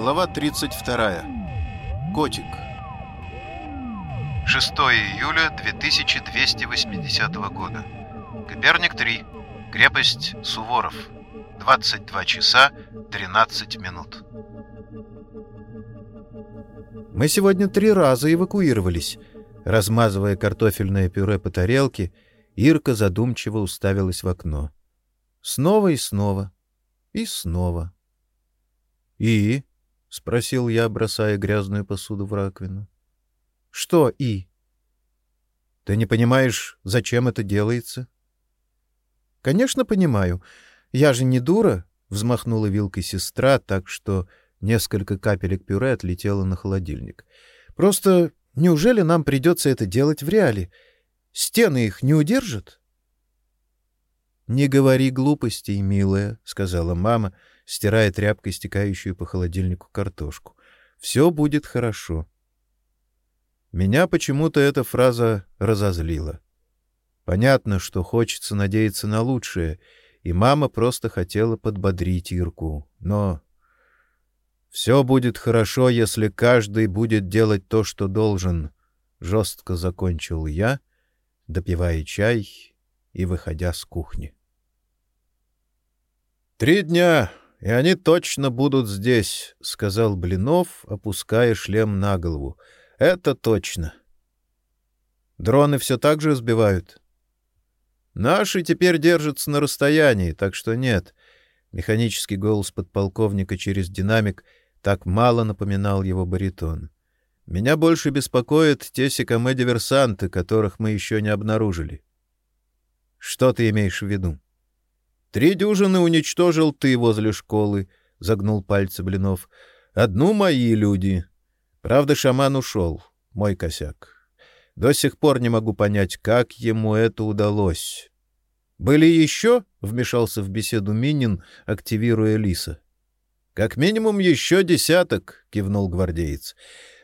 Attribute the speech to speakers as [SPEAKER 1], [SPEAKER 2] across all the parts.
[SPEAKER 1] Глава 32. Котик. 6 июля 2280 года. Коперник 3. Крепость Суворов. 22 часа 13 минут.
[SPEAKER 2] Мы сегодня три раза эвакуировались. Размазывая картофельное пюре по тарелке, Ирка задумчиво уставилась в окно. Снова и снова. И снова. «И?» — спросил я, бросая грязную посуду в раковину. «Что «и»?» «Ты не понимаешь, зачем это делается?» «Конечно, понимаю. Я же не дура», — взмахнула вилкой сестра, так что несколько капелек пюре отлетело на холодильник. «Просто неужели нам придется это делать в реале? Стены их не удержат?» «Не говори глупостей, милая», — сказала мама, — стирая тряпкой стекающую по холодильнику картошку. «Все будет хорошо». Меня почему-то эта фраза разозлила. Понятно, что хочется надеяться на лучшее, и мама просто хотела подбодрить Ирку. Но все будет хорошо, если каждый будет делать то, что должен, жестко закончил я, допивая чай и выходя с кухни. Три дня и они точно будут здесь, — сказал Блинов, опуская шлем на голову. — Это точно. Дроны все так же сбивают? — Наши теперь держатся на расстоянии, так что нет. Механический голос подполковника через динамик так мало напоминал его баритон. Меня больше беспокоят те секаме-диверсанты, которых мы еще не обнаружили. — Что ты имеешь в виду? — Три дюжины уничтожил ты возле школы, — загнул пальцы Блинов. Одну мои люди. Правда, шаман ушел. Мой косяк. До сих пор не могу понять, как ему это удалось. «Были еще?» — вмешался в беседу Минин, активируя Лиса. «Как минимум еще десяток», — кивнул гвардеец.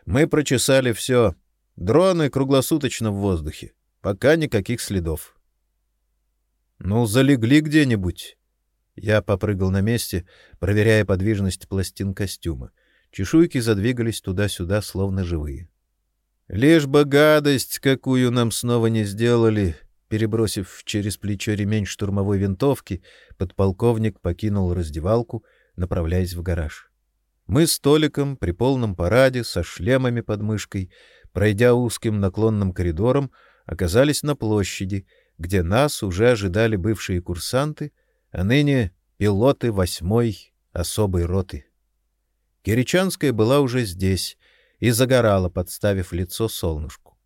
[SPEAKER 2] «Мы прочесали все. Дроны круглосуточно в воздухе. Пока никаких следов». Ну, залегли где-нибудь. Я попрыгал на месте, проверяя подвижность пластин костюма. Чешуйки задвигались туда-сюда, словно живые. Лишь бы гадость, какую нам снова не сделали, перебросив через плечо ремень штурмовой винтовки, подполковник покинул раздевалку, направляясь в гараж. Мы с Толиком при полном параде, со шлемами под мышкой, пройдя узким наклонным коридором, оказались на площади — где нас уже ожидали бывшие курсанты, а ныне пилоты восьмой особой роты. Киричанская была уже здесь и загорала, подставив лицо солнышку.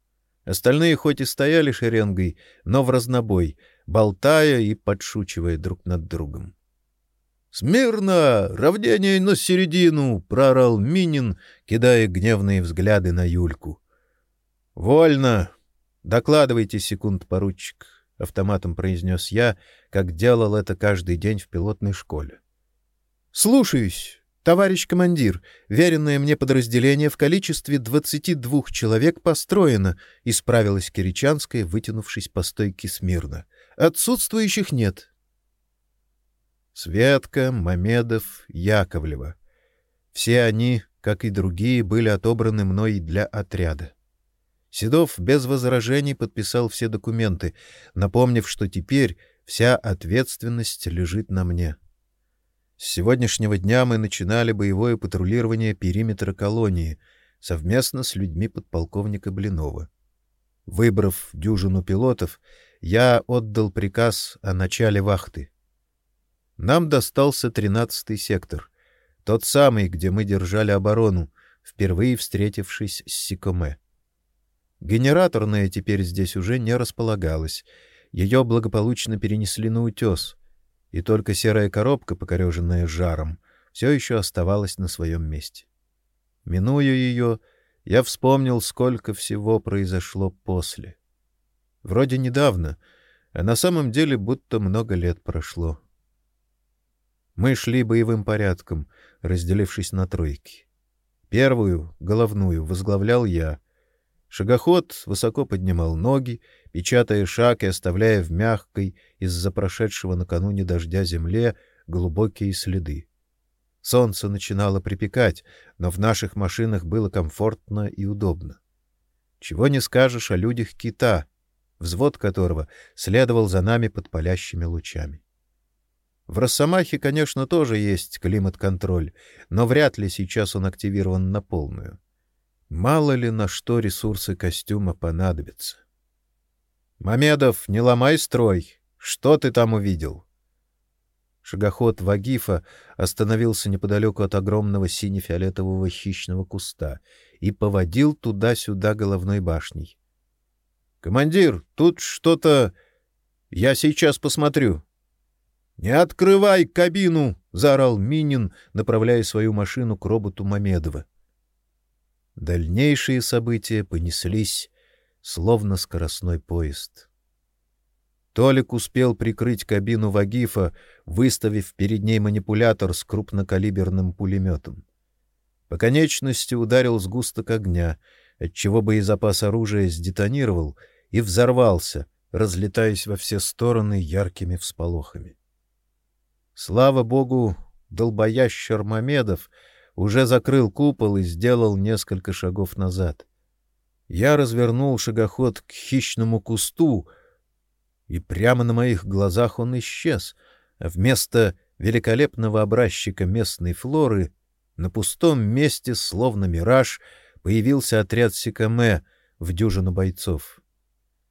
[SPEAKER 2] Остальные хоть и стояли шеренгой, но в разнобой, болтая и подшучивая друг над другом. «Смирно! Равнение на середину!» — проорал Минин, кидая гневные взгляды на Юльку. «Вольно! Докладывайте, секунд, поручик!» Автоматом произнес я, как делал это каждый день в пилотной школе. Слушаюсь, товарищ командир. Веренное мне подразделение в количестве двадцати двух человек построено, исправилась Киричанская, вытянувшись по стойке смирно. Отсутствующих нет. Светка, Мамедов, Яковлева. Все они, как и другие, были отобраны мной для отряда. Седов без возражений подписал все документы, напомнив, что теперь вся ответственность лежит на мне. С сегодняшнего дня мы начинали боевое патрулирование периметра колонии совместно с людьми подполковника Блинова. Выбрав дюжину пилотов, я отдал приказ о начале вахты. Нам достался тринадцатый сектор, тот самый, где мы держали оборону, впервые встретившись с Сикоме. Генераторная теперь здесь уже не располагалась. Ее благополучно перенесли на утес, и только серая коробка, покореженная жаром, все еще оставалась на своем месте. Минуя ее, я вспомнил, сколько всего произошло после. Вроде недавно, а на самом деле будто много лет прошло. Мы шли боевым порядком, разделившись на тройки. Первую, головную, возглавлял я — Шагоход высоко поднимал ноги, печатая шаг и оставляя в мягкой из-за прошедшего накануне дождя земле глубокие следы. Солнце начинало припекать, но в наших машинах было комфортно и удобно. Чего не скажешь о людях кита, взвод которого следовал за нами под палящими лучами. В Росомахе, конечно, тоже есть климат-контроль, но вряд ли сейчас он активирован на полную. Мало ли на что ресурсы костюма понадобятся. Мамедов, не ломай строй. Что ты там увидел? Шагоход Вагифа остановился неподалеку от огромного сине-фиолетового хищного куста и поводил туда-сюда головной башней. Командир, тут что-то Я сейчас посмотрю. Не открывай кабину, заорал Минин, направляя свою машину к роботу Мамедова. Дальнейшие события понеслись словно скоростной поезд. Толик успел прикрыть кабину Вагифа, выставив перед ней манипулятор с крупнокалиберным пулеметом. По конечности ударил сгусток огня, отчего боезапас оружия сдетонировал и взорвался, разлетаясь во все стороны яркими всполохами. Слава богу, долбоящер Мамедов уже закрыл купол и сделал несколько шагов назад. Я развернул шагоход к хищному кусту, и прямо на моих глазах он исчез, а вместо великолепного образчика местной флоры на пустом месте, словно мираж, появился отряд Сикаме в дюжину бойцов.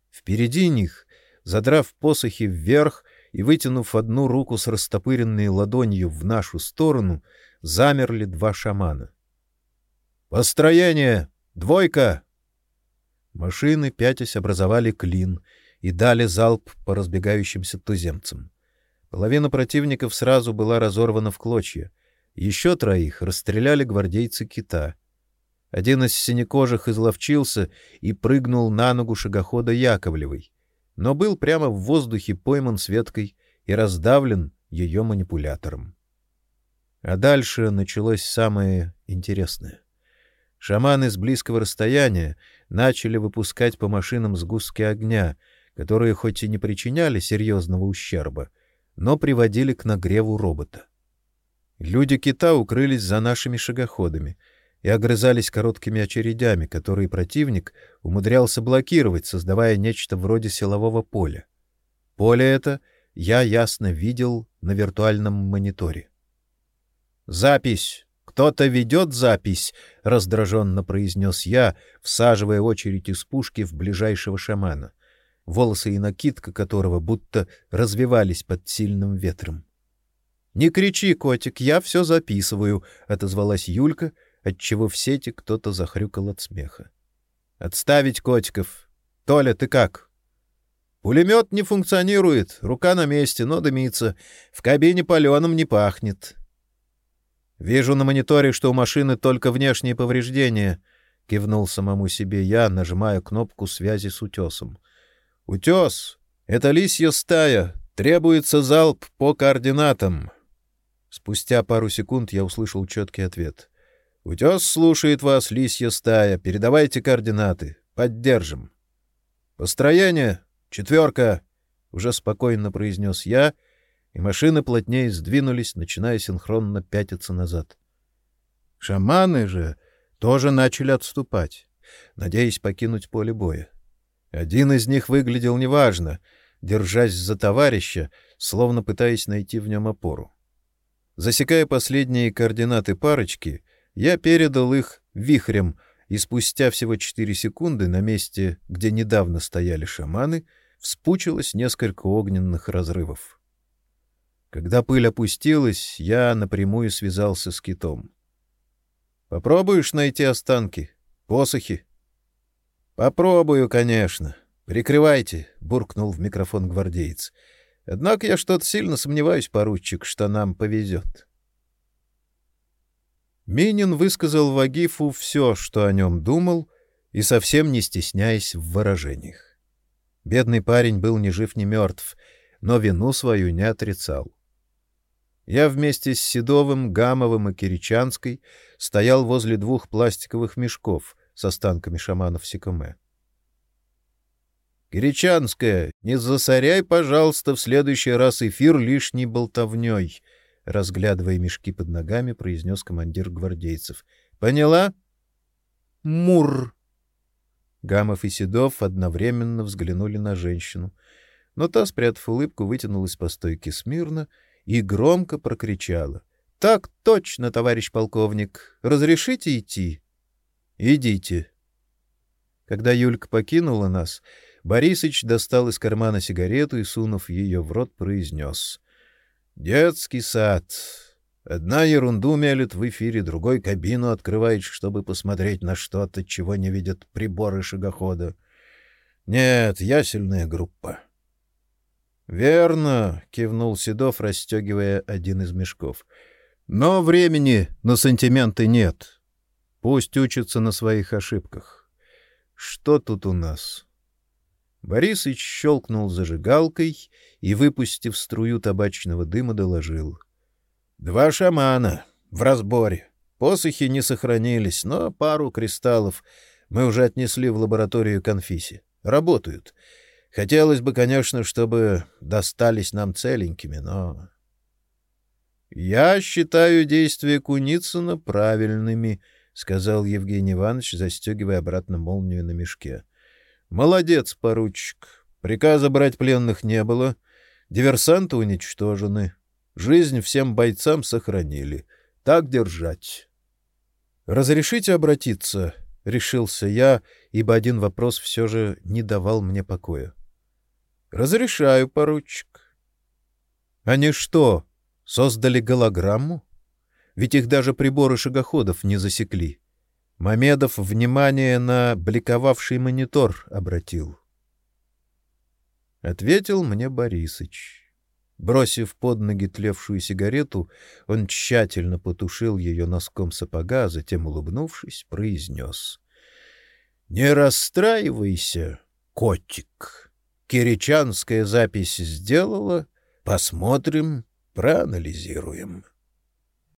[SPEAKER 2] Впереди них, задрав посохи вверх и вытянув одну руку с растопыренной ладонью в нашу сторону, замерли два шамана. «Построение! Двойка!» Машины, пятясь, образовали клин и дали залп по разбегающимся туземцам. Половина противников сразу была разорвана в клочья. Еще троих расстреляли гвардейцы кита. Один из синекожих изловчился и прыгнул на ногу шагохода Яковлевой, но был прямо в воздухе пойман Светкой и раздавлен ее манипулятором. А дальше началось самое интересное. Шаманы с близкого расстояния начали выпускать по машинам сгустки огня, которые хоть и не причиняли серьезного ущерба, но приводили к нагреву робота. Люди кита укрылись за нашими шагоходами и огрызались короткими очередями, которые противник умудрялся блокировать, создавая нечто вроде силового поля. Поле это я ясно видел на виртуальном мониторе. Запись кто-то ведет запись, раздраженно произнес я, всаживая очередь из пушки в ближайшего шамана, волосы и накидка которого будто развивались под сильным ветром. Не кричи, котик, я все записываю, отозвалась Юлька, отчего в сети кто-то захрюкал от смеха. Отставить котиков. Толя, ты как? Пулемет не функционирует, рука на месте, но дымится. В кабине паленым не пахнет. Вижу на мониторе, что у машины только внешние повреждения, кивнул самому себе я, нажимая кнопку связи с утесом. Утес — это лисья стая, требуется залп по координатам. Спустя пару секунд я услышал четкий ответ. Утес слушает вас, лисья стая. Передавайте координаты. Поддержим. Построение четверка, уже спокойно произнес я и машины плотнее сдвинулись, начиная синхронно пятиться назад. Шаманы же тоже начали отступать, надеясь покинуть поле боя. Один из них выглядел неважно, держась за товарища, словно пытаясь найти в нем опору. Засекая последние координаты парочки, я передал их вихрем, и спустя всего четыре секунды на месте, где недавно стояли шаманы, вспучилось несколько огненных разрывов. Когда пыль опустилась, я напрямую связался с китом. Попробуешь найти останки, посохи? Попробую, конечно. Прикрывайте, буркнул в микрофон гвардеец. Однако я что-то сильно сомневаюсь, поручик, что нам повезет. Минин высказал Вагифу все, что о нем думал, и совсем не стесняясь в выражениях. Бедный парень был ни жив, ни мертв, но вину свою не отрицал. Я вместе с Седовым, Гамовым и Киричанской стоял возле двух пластиковых мешков с останками шаманов Сикоме. Киричанская, не засоряй, пожалуйста, в следующий раз эфир лишней болтовней, разглядывая мешки под ногами, произнес командир гвардейцев. Поняла? Мур. Гамов и Седов одновременно взглянули на женщину, но та, спрятав улыбку, вытянулась по стойке смирно и громко прокричала: "Так точно, товарищ полковник. Разрешите идти?" "Идите". Когда Юлька покинула нас, Борисыч достал из кармана сигарету и, сунув ее в рот, произнес. «Детский сад. Одна ерунду мелет в эфире, другой кабину открывает, чтобы посмотреть на что-то, чего не видят приборы шагохода. Нет, ясельная группа». «Верно», — кивнул Седов, расстегивая один из мешков. «Но времени на сантименты нет. Пусть учатся на своих ошибках. Что тут у нас?» Борисыч щелкнул зажигалкой и, выпустив струю табачного дыма, доложил. — Два шамана в разборе. Посохи не сохранились, но пару кристаллов мы уже отнесли в лабораторию конфиси. Работают. Хотелось бы, конечно, чтобы достались нам целенькими, но... — Я считаю действия Куницына правильными, — сказал Евгений Иванович, застегивая обратно молнию на мешке. Молодец, поручик. Приказа брать пленных не было. Диверсанты уничтожены. Жизнь всем бойцам сохранили. Так держать. Разрешите обратиться, решился я, ибо один вопрос все же не давал мне покоя. Разрешаю, поручик. Они что, создали голограмму? Ведь их даже приборы шагоходов не засекли. Мамедов внимание на бликовавший монитор обратил. Ответил мне Борисыч. Бросив под ноги тлевшую сигарету, он тщательно потушил ее носком сапога, а затем, улыбнувшись, произнес. — Не расстраивайся, котик. Киричанская запись сделала. Посмотрим, проанализируем. —